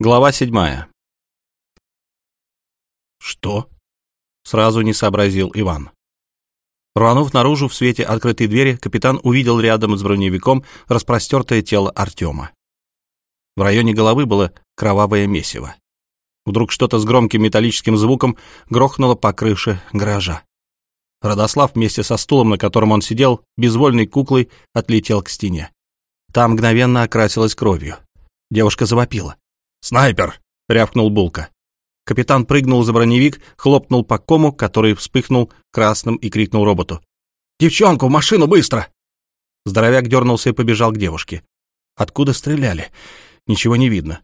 Глава седьмая. «Что?» — сразу не сообразил Иван. Рванув наружу в свете открытой двери, капитан увидел рядом с броневиком распростертое тело Артема. В районе головы было кровавое месиво. Вдруг что-то с громким металлическим звуком грохнуло по крыше гаража. Родослав вместе со стулом, на котором он сидел, безвольной куклой отлетел к стене. Там мгновенно окрасилась кровью. Девушка завопила. «Снайпер!» — рявкнул Булка. Капитан прыгнул за броневик, хлопнул по кому, который вспыхнул красным и крикнул роботу. «Девчонку, в машину, быстро!» Здоровяк дернулся и побежал к девушке. Откуда стреляли? Ничего не видно.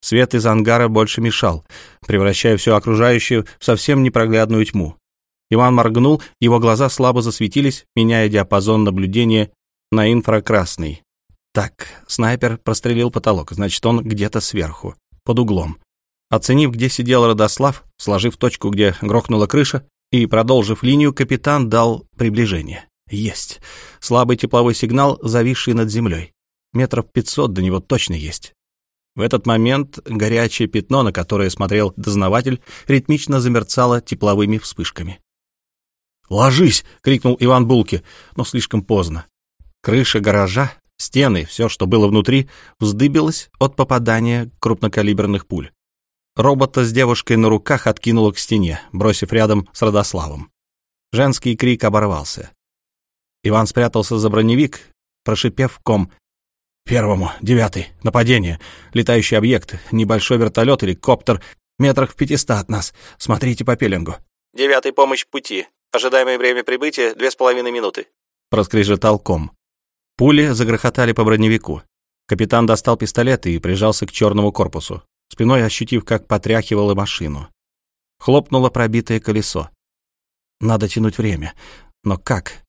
Свет из ангара больше мешал, превращая все окружающее в совсем непроглядную тьму. Иван моргнул, его глаза слабо засветились, меняя диапазон наблюдения на инфракрасный. Так, снайпер прострелил потолок, значит, он где-то сверху, под углом. Оценив, где сидел Родослав, сложив точку, где грохнула крыша, и продолжив линию, капитан дал приближение. Есть. Слабый тепловой сигнал, зависший над землей. Метров пятьсот до него точно есть. В этот момент горячее пятно, на которое смотрел дознаватель, ритмично замерцало тепловыми вспышками. «Ложись!» — крикнул Иван Булки, но слишком поздно. Крыша гаража Стены, все, что было внутри, вздыбилось от попадания крупнокалиберных пуль. Робота с девушкой на руках откинуло к стене, бросив рядом с Родославом. Женский крик оборвался. Иван спрятался за броневик, прошипев ком. «Первому, девятый, нападение, летающий объект, небольшой вертолет или коптер, метрах в пятиста от нас. Смотрите по пеленгу». «Девятый, помощь пути. Ожидаемое время прибытия — две с половиной минуты», — проскрежетал ком. Пули загрохотали по броневику. Капитан достал пистолет и прижался к черному корпусу, спиной ощутив, как потряхивала машину. Хлопнуло пробитое колесо. Надо тянуть время. Но как?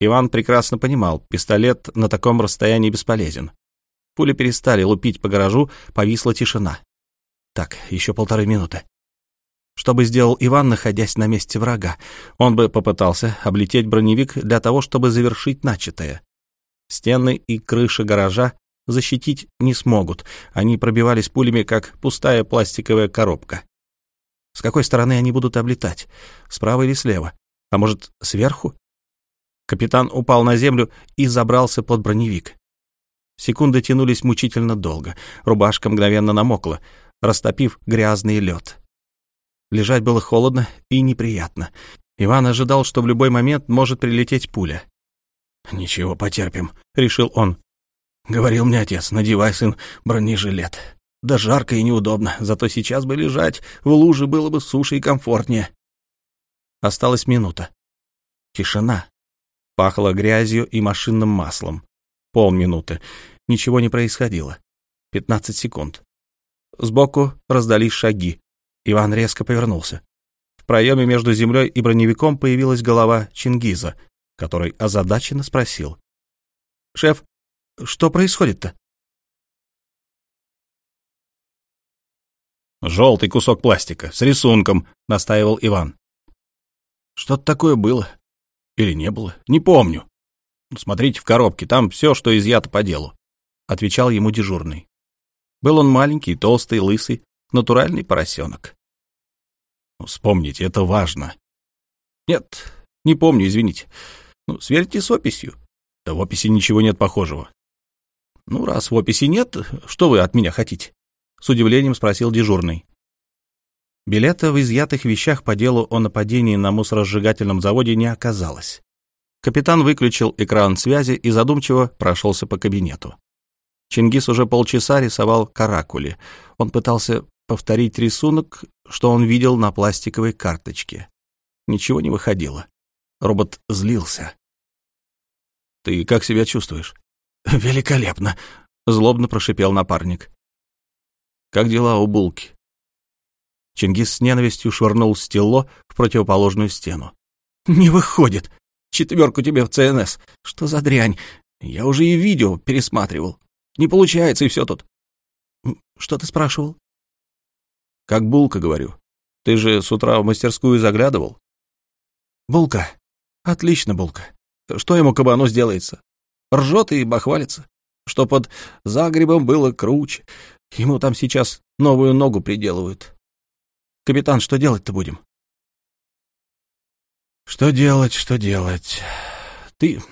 Иван прекрасно понимал, пистолет на таком расстоянии бесполезен. Пули перестали лупить по гаражу, повисла тишина. Так, еще полторы минуты. Что бы сделал Иван, находясь на месте врага? Он бы попытался облететь броневик для того, чтобы завершить начатое. Стены и крыша гаража защитить не смогут. Они пробивались пулями, как пустая пластиковая коробка. С какой стороны они будут облетать? Справа или слева? А может, сверху? Капитан упал на землю и забрался под броневик. Секунды тянулись мучительно долго. Рубашка мгновенно намокла, растопив грязный лед. Лежать было холодно и неприятно. Иван ожидал, что в любой момент может прилететь пуля. «Ничего, потерпим», — решил он. «Говорил мне отец, надевай, сын, бронежилет. Да жарко и неудобно, зато сейчас бы лежать в луже было бы суше и комфортнее». Осталась минута. Тишина. Пахло грязью и машинным маслом. Полминуты. Ничего не происходило. Пятнадцать секунд. Сбоку раздались шаги. Иван резко повернулся. В проеме между землей и броневиком появилась голова Чингиза — который озадаченно спросил. «Шеф, что происходит-то?» «Желтый кусок пластика с рисунком», — настаивал Иван. «Что-то такое было. Или не было. Не помню. Смотрите в коробке, там все, что изъято по делу», — отвечал ему дежурный. Был он маленький, толстый, лысый, натуральный поросенок. «Вспомните, это важно». «Нет, не помню, извините. Ну, сверьте с описью. Да в описи ничего нет похожего. Ну, раз в описи нет, что вы от меня хотите? С удивлением спросил дежурный. Билета в изъятых вещах по делу о нападении на мусоросжигательном заводе не оказалось. Капитан выключил экран связи и задумчиво прошелся по кабинету. Чингис уже полчаса рисовал каракули. Он пытался повторить рисунок, что он видел на пластиковой карточке. Ничего не выходило. Робот злился. «Ты как себя чувствуешь?» «Великолепно!» — злобно прошипел напарник. «Как дела у Булки?» Чингис с ненавистью швырнул стелло в противоположную стену. «Не выходит! Четверку тебе в ЦНС! Что за дрянь? Я уже и видео пересматривал. Не получается, и все тут». «Что ты спрашивал?» «Как Булка, говорю. Ты же с утра в мастерскую заглядывал?» «Булка, Отлично, Булка. Что ему кабану сделается? Ржет и бахвалится, что под Загребом было круче. Ему там сейчас новую ногу приделывают. Капитан, что делать-то будем? Что делать, что делать? Ты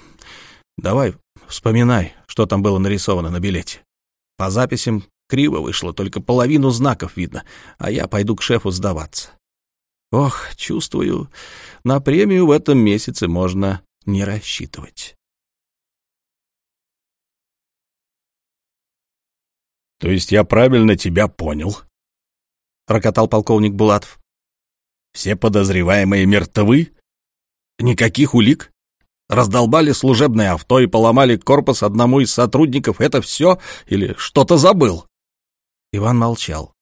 давай вспоминай, что там было нарисовано на билете. По записям криво вышло, только половину знаков видно, а я пойду к шефу сдаваться. Ох, чувствую, на премию в этом месяце можно не рассчитывать. То есть я правильно тебя понял? Рокотал полковник Булатов. Все подозреваемые мертвы? Никаких улик? Раздолбали служебное авто и поломали корпус одному из сотрудников. Это все? Или что-то забыл? Иван молчал.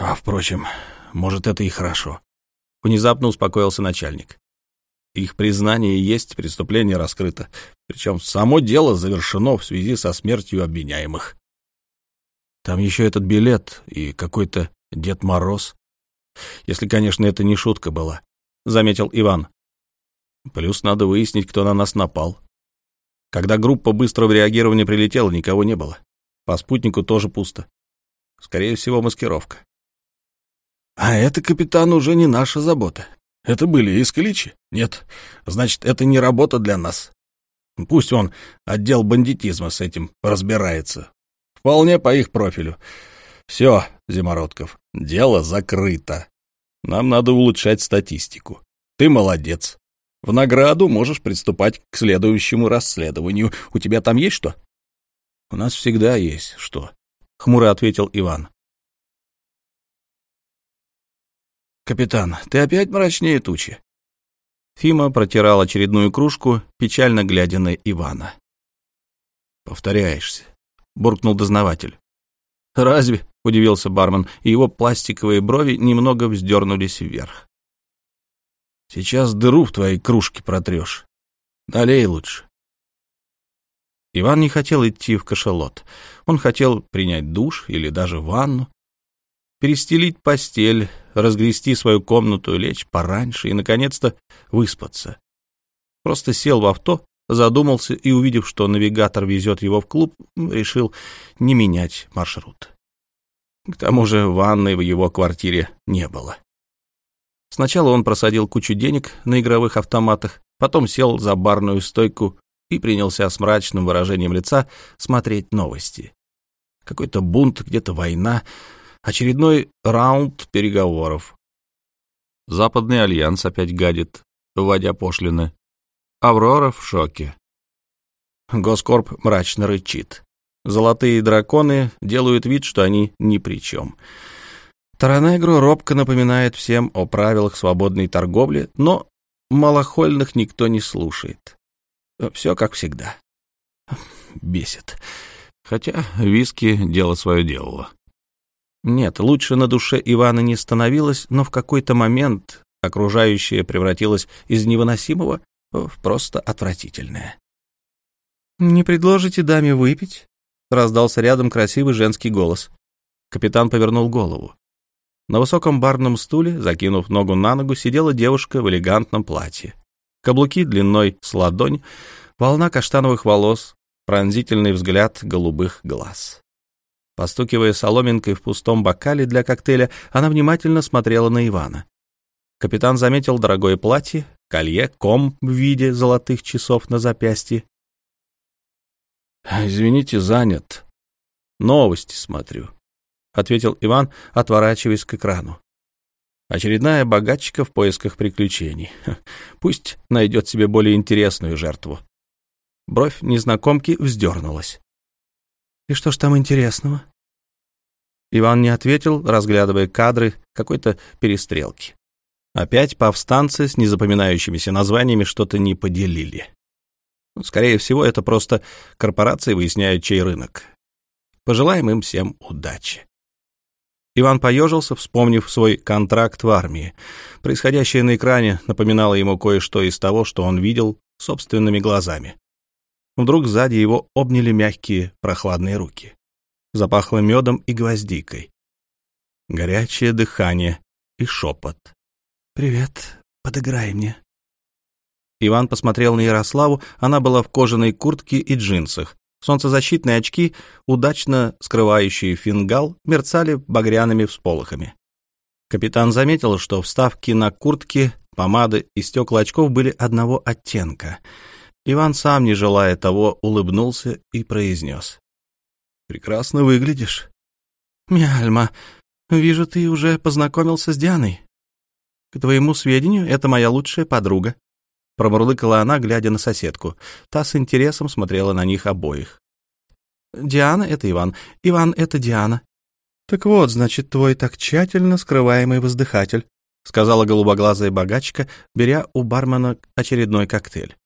А, впрочем, может, это и хорошо. Внезапно успокоился начальник. Их признание и есть преступление раскрыто, причем само дело завершено в связи со смертью обвиняемых. Там еще этот билет и какой-то Дед Мороз. Если, конечно, это не шутка была, — заметил Иван. Плюс надо выяснить, кто на нас напал. Когда группа быстрого реагирования прилетела, никого не было. По спутнику тоже пусто. Скорее всего, маскировка. А это, капитан, уже не наша забота. Это были искаличи? Нет. Значит, это не работа для нас. Пусть он, отдел бандитизма, с этим разбирается. Вполне по их профилю. Все, Зимородков, дело закрыто. Нам надо улучшать статистику. Ты молодец. В награду можешь приступать к следующему расследованию. У тебя там есть что? У нас всегда есть что, — хмуро ответил Иван. «Капитан, ты опять мрачнее тучи?» Фима протирал очередную кружку, печально глядя на Ивана. «Повторяешься», — буркнул дознаватель. «Разве?» — удивился бармен, и его пластиковые брови немного вздернулись вверх. «Сейчас дыру в твоей кружке протрешь. Налей лучше». Иван не хотел идти в кашалот. Он хотел принять душ или даже ванну, перестелить постель, разгрести свою комнату, лечь пораньше и, наконец-то, выспаться. Просто сел в авто, задумался и, увидев, что навигатор везет его в клуб, решил не менять маршрут. К тому же ванной в его квартире не было. Сначала он просадил кучу денег на игровых автоматах, потом сел за барную стойку и принялся с мрачным выражением лица смотреть новости. Какой-то бунт, где-то война, очередной раунд переговоров. Западный альянс опять гадит, вводя пошлины. Аврора в шоке. Госкорп мрачно рычит. Золотые драконы делают вид, что они ни при чем. Таранегро робко напоминает всем о правилах свободной торговли, но малохольных никто не слушает. Все как всегда. Бесит. Хотя виски дело свое делало. Нет, лучше на душе Ивана не становилось, но в какой-то момент окружающее превратилось из невыносимого в просто отвратительное. «Не предложите даме выпить?» — раздался рядом красивый женский голос. Капитан повернул голову. На высоком барном стуле, закинув ногу на ногу, сидела девушка в элегантном платье. Каблуки длиной с ладонь, волна каштановых волос, пронзительный взгляд голубых глаз. Постукивая соломинкой в пустом бокале для коктейля, она внимательно смотрела на Ивана. Капитан заметил дорогое платье, колье, ком в виде золотых часов на запястье. «Извините, занят. Новости смотрю», — ответил Иван, отворачиваясь к экрану. Очередная богачка в поисках приключений. Пусть найдет себе более интересную жертву. Бровь незнакомки вздернулась. «И что ж там интересного?» Иван не ответил, разглядывая кадры какой-то перестрелки. Опять повстанцы с незапоминающимися названиями что-то не поделили. Скорее всего, это просто корпорации выясняют, чей рынок. Пожелаем им всем удачи. Иван поежился, вспомнив свой контракт в армии. Происходящее на экране напоминало ему кое-что из того, что он видел собственными глазами. Вдруг сзади его обняли мягкие прохладные руки. Запахло медом и гвоздикой. Горячее дыхание и шепот. «Привет, подыграй мне». Иван посмотрел на Ярославу, она была в кожаной куртке и джинсах, Солнцезащитные очки, удачно скрывающие фингал, мерцали багряными всполохами. Капитан заметил, что вставки на куртке, помады и стекла очков были одного оттенка. Иван, сам не желая того, улыбнулся и произнес. «Прекрасно выглядишь». «Мяльма, вижу, ты уже познакомился с Дианой. К твоему сведению, это моя лучшая подруга». Промурлыкала она, глядя на соседку. Та с интересом смотрела на них обоих. «Диана — это Иван, Иван — это Диана. «Так вот, значит, твой так тщательно скрываемый воздыхатель», — сказала голубоглазая богачка, беря у бармена очередной коктейль.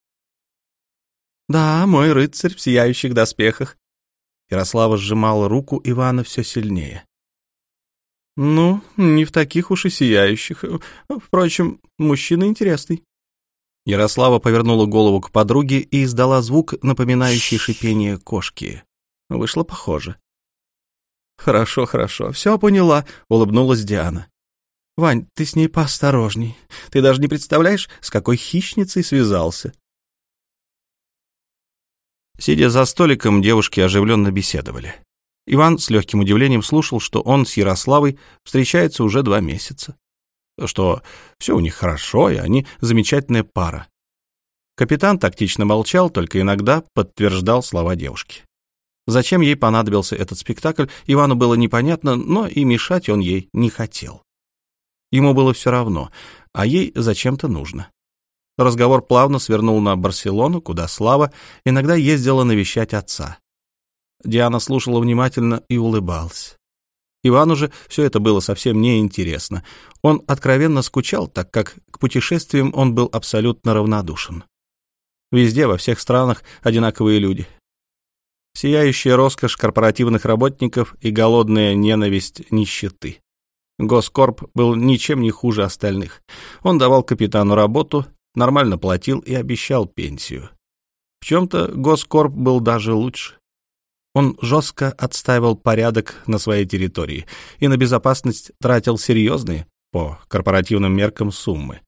«Да, мой рыцарь в сияющих доспехах». Ярослава сжимала руку Ивана все сильнее. «Ну, не в таких уж и сияющих. Впрочем, мужчина интересный». Ярослава повернула голову к подруге и издала звук, напоминающий шипение кошки. Вышло похоже. «Хорошо, хорошо, все поняла», — улыбнулась Диана. «Вань, ты с ней поосторожней. Ты даже не представляешь, с какой хищницей связался». Сидя за столиком, девушки оживленно беседовали. Иван с легким удивлением слушал, что он с Ярославой встречается уже два месяца, что все у них хорошо, и они замечательная пара. Капитан тактично молчал, только иногда подтверждал слова девушки. Зачем ей понадобился этот спектакль, Ивану было непонятно, но и мешать он ей не хотел. Ему было все равно, а ей зачем-то нужно. Разговор плавно свернул на Барселону, куда Слава иногда ездила навещать отца. Диана слушала внимательно и улыбалась. Ивану же все это было совсем неинтересно. Он откровенно скучал, так как к путешествиям он был абсолютно равнодушен. Везде, во всех странах одинаковые люди сияющая роскошь корпоративных работников и голодная ненависть нищеты. Госкорп был ничем не хуже остальных. Он давал капитану работу, нормально платил и обещал пенсию. В чем-то Госкорп был даже лучше. Он жестко отстаивал порядок на своей территории и на безопасность тратил серьезные, по корпоративным меркам, суммы.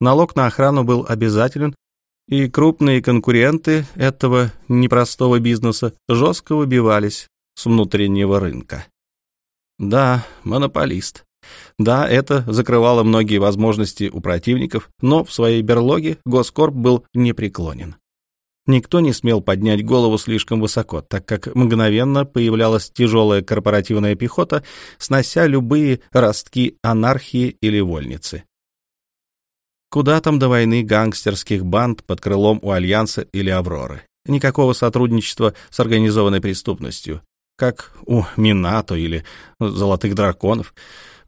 Налог на охрану был обязателен, и крупные конкуренты этого непростого бизнеса жестко выбивались с внутреннего рынка. Да, монополист. Да, это закрывало многие возможности у противников, но в своей берлоге Госкорп был непреклонен. Никто не смел поднять голову слишком высоко, так как мгновенно появлялась тяжелая корпоративная пехота, снося любые ростки анархии или вольницы. Куда там до войны гангстерских банд под крылом у Альянса или Авроры? Никакого сотрудничества с организованной преступностью, как у Минато или Золотых Драконов.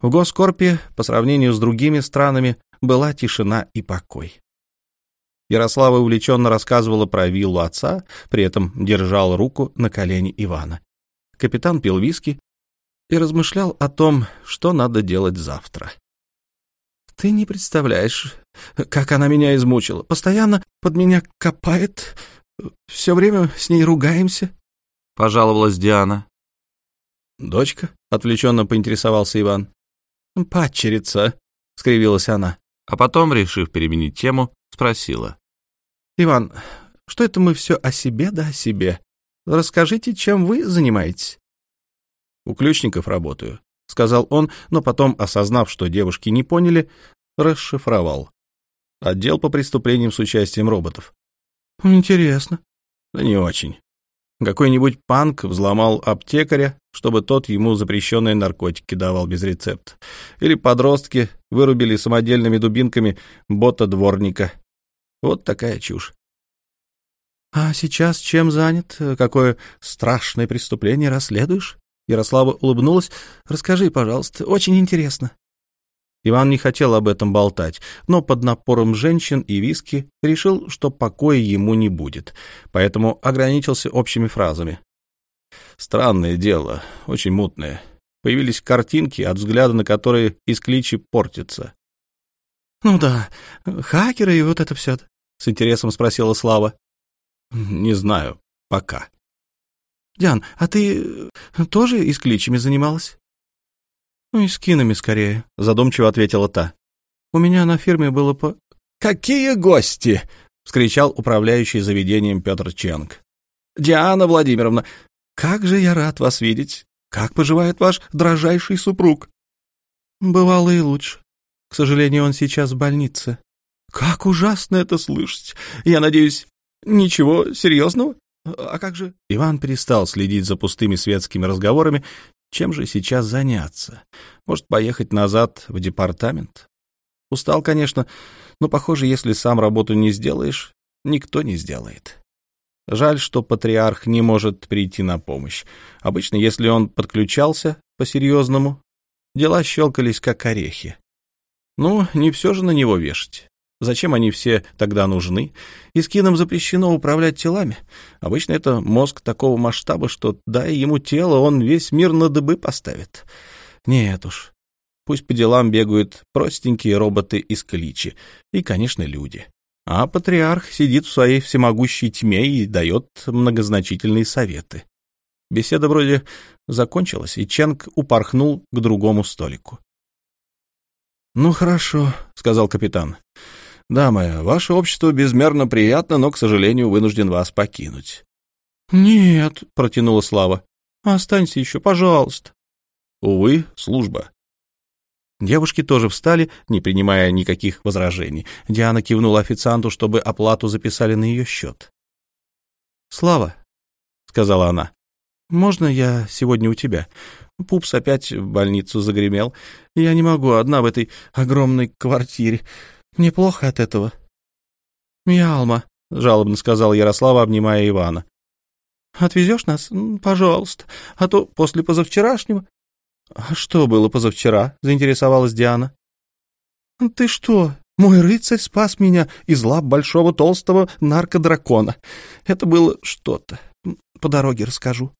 В Госкорпе, по сравнению с другими странами, была тишина и покой. Ярослава увлеченно рассказывала про виллу отца, при этом держал руку на колени Ивана. Капитан пил виски и размышлял о том, что надо делать завтра. Ты не представляешь, как она меня измучила. Постоянно под меня копает, все время с ней ругаемся. Пожаловалась Диана. Дочка? Отвлеченно поинтересовался Иван. Падчерица, скривилась она. А потом, решив переменить тему, спросила. Иван, что это мы все о себе да о себе? Расскажите, чем вы занимаетесь? У ключников работаю, — сказал он, но потом, осознав, что девушки не поняли, расшифровал. Отдел по преступлениям с участием роботов. «Интересно». «Да не очень. Какой-нибудь панк взломал аптекаря, чтобы тот ему запрещенные наркотики давал без рецепта. Или подростки вырубили самодельными дубинками бота-дворника. Вот такая чушь. «А сейчас чем занят? Какое страшное преступление расследуешь?» Ярослава улыбнулась. «Расскажи, пожалуйста, очень интересно». Иван не хотел об этом болтать, но под напором женщин и виски решил, что покоя ему не будет, поэтому ограничился общими фразами. «Странное дело, очень мутное. Появились картинки, от взгляда на которые из кличи портится». «Ну да, хакеры и вот это все», — с интересом спросила Слава. «Не знаю, пока». «Диан, а ты э, тоже и с кличами занималась?» «Ну и скинами скорее», — задумчиво ответила та. «У меня на фирме было по...» «Какие гости!» — вскричал управляющий заведением Петр Ченг. Диана Владимировна, как же я рад вас видеть! Как поживает ваш дрожайший супруг?» «Бывало и лучше. К сожалению, он сейчас в больнице». «Как ужасно это слышать! Я надеюсь, ничего серьезного? А как же...» Иван перестал следить за пустыми светскими разговорами. Чем же сейчас заняться? Может, поехать назад в департамент? Устал, конечно, но, похоже, если сам работу не сделаешь, никто не сделает. Жаль, что патриарх не может прийти на помощь. Обычно, если он подключался по-серьезному, дела щелкались как орехи. Ну, не все же на него вешать. Зачем они все тогда нужны? Искинам запрещено управлять телами. Обычно это мозг такого масштаба, что, дай ему тело, он весь мир на дыбы поставит. Нет уж. Пусть по делам бегают простенькие роботы из кличи. И, конечно, люди. А патриарх сидит в своей всемогущей тьме и дает многозначительные советы. Беседа вроде закончилась, и Ченг упорхнул к другому столику. «Ну, хорошо», — сказал капитан. «Дамы, ваше общество безмерно приятно, но, к сожалению, вынужден вас покинуть». «Нет», — протянула Слава. «Останься еще, пожалуйста». «Увы, служба. Девушки тоже встали, не принимая никаких возражений. Диана кивнула официанту, чтобы оплату записали на ее счет. «Слава», — сказала она, — «можно я сегодня у тебя? Пупс опять в больницу загремел. Я не могу одна в этой огромной квартире. Мне плохо от этого». «Ялма», — жалобно сказал Ярослава, обнимая Ивана. «Отвезешь нас? Пожалуйста. А то после позавчерашнего «А что было позавчера?» — заинтересовалась Диана. «Ты что? Мой рыцарь спас меня из лап большого толстого наркодракона. Это было что-то. По дороге расскажу».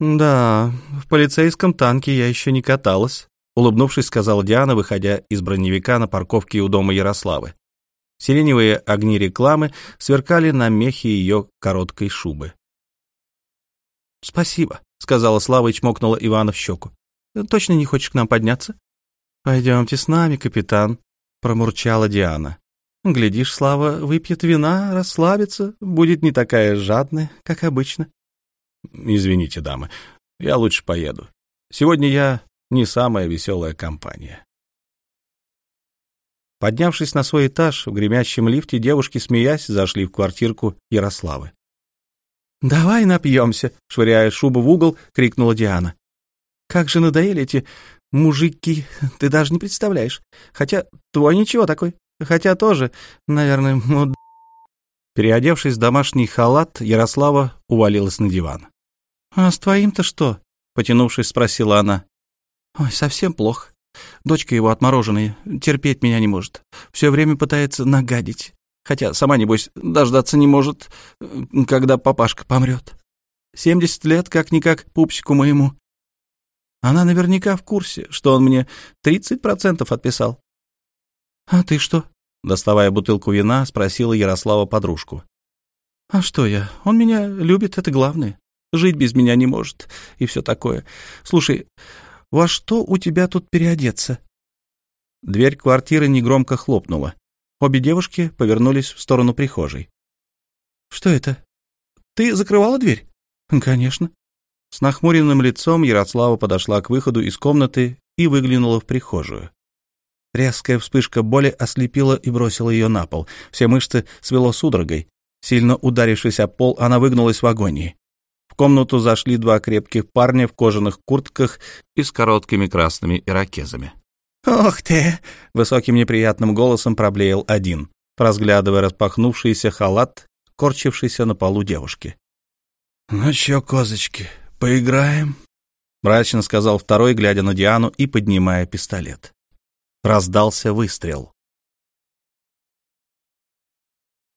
«Да, в полицейском танке я еще не каталась», — улыбнувшись, сказала Диана, выходя из броневика на парковке у дома Ярославы. Сиреневые огни рекламы сверкали на мехе ее короткой шубы. «Спасибо», — сказала Слава и чмокнула Ивана в щеку. «Точно не хочешь к нам подняться?» «Пойдемте с нами, капитан», — промурчала Диана. «Глядишь, Слава выпьет вина, расслабится, будет не такая жадная, как обычно». «Извините, дамы, я лучше поеду. Сегодня я не самая веселая компания». Поднявшись на свой этаж, в гремящем лифте девушки, смеясь, зашли в квартирку Ярославы. «Давай напьемся!» — швыряя шубу в угол, крикнула Диана. «Как же надоели эти мужики, ты даже не представляешь. Хотя твой ничего такой. Хотя тоже, наверное, муд...» Переодевшись в домашний халат, Ярослава увалилась на диван. «А с твоим-то что?» — потянувшись, спросила она. «Ой, совсем плохо. Дочка его отмороженная, терпеть меня не может. Все время пытается нагадить хотя сама, небось, дождаться не может, когда папашка помрет. Семьдесят лет, как-никак, пупсику моему. Она наверняка в курсе, что он мне тридцать процентов отписал. — А ты что? — доставая бутылку вина, спросила Ярослава подружку. — А что я? Он меня любит, это главное. Жить без меня не может, и все такое. Слушай, во что у тебя тут переодеться? Дверь квартиры негромко хлопнула. Обе девушки повернулись в сторону прихожей. «Что это? Ты закрывала дверь?» «Конечно». С нахмуренным лицом Ярослава подошла к выходу из комнаты и выглянула в прихожую. Резкая вспышка боли ослепила и бросила ее на пол. Все мышцы свело судорогой. Сильно ударившись о пол, она выгнулась в агонии. В комнату зашли два крепких парня в кожаных куртках и с короткими красными ирокезами. «Ох ты!» — высоким неприятным голосом проблеял один, разглядывая распахнувшийся халат, корчившийся на полу девушки. «Ну чё, козочки, поиграем?» — мрачно сказал второй, глядя на Диану и поднимая пистолет. Раздался выстрел.